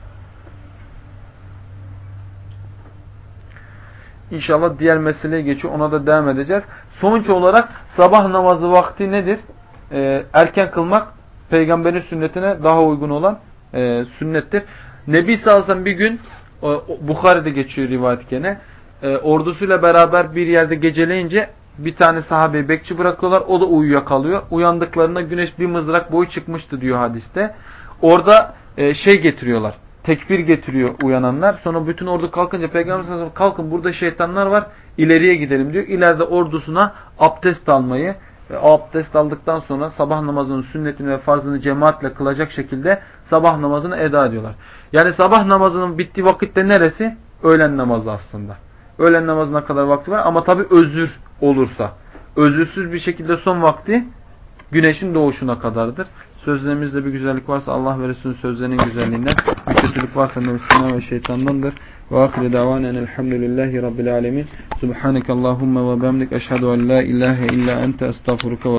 İnşallah diğer meseleye geçiyor. Ona da devam edeceğiz. Sonuç olarak sabah namazı vakti nedir? Ee, erken kılmak peygamberin sünnetine daha uygun olan e, sünnettir. Nebi sallallahu bir gün e, Bukhari'de geçiyor rivayet gene. E, ordusuyla beraber bir yerde geceleyince bir tane sahabeyi bekçi bırakıyorlar. O da uyuyakalıyor. Uyandıklarında güneş bir mızrak boyu çıkmıştı diyor hadiste. Orada e, şey getiriyorlar tekbir getiriyor uyananlar. Sonra bütün ordu kalkınca Peygamber sallallahu aleyhi ve sellem kalkın burada şeytanlar var ileriye gidelim diyor. İleride ordusuna abdest almayı ve abdest aldıktan sonra sabah namazının sünnetini ve farzını cemaatle kılacak şekilde sabah namazını eda ediyorlar. Yani sabah namazının bittiği vakitte neresi? Öğlen namazı aslında. Öğlen namazına kadar vakti var ama tabi özür olursa. Özürsüz bir şekilde son vakti güneşin doğuşuna kadardır. Sözlerimizde bir güzellik varsa Allah ve Resulünün sözlerinin güzelliğinden, bir kötülük varsa nefsinden ve şeytandandır. Ve ahire davanen elhamdülillahi rabbil alemin. Subhaneke Allahumma ve bemdik eşhedü en la ilahe illa ente estağfuruka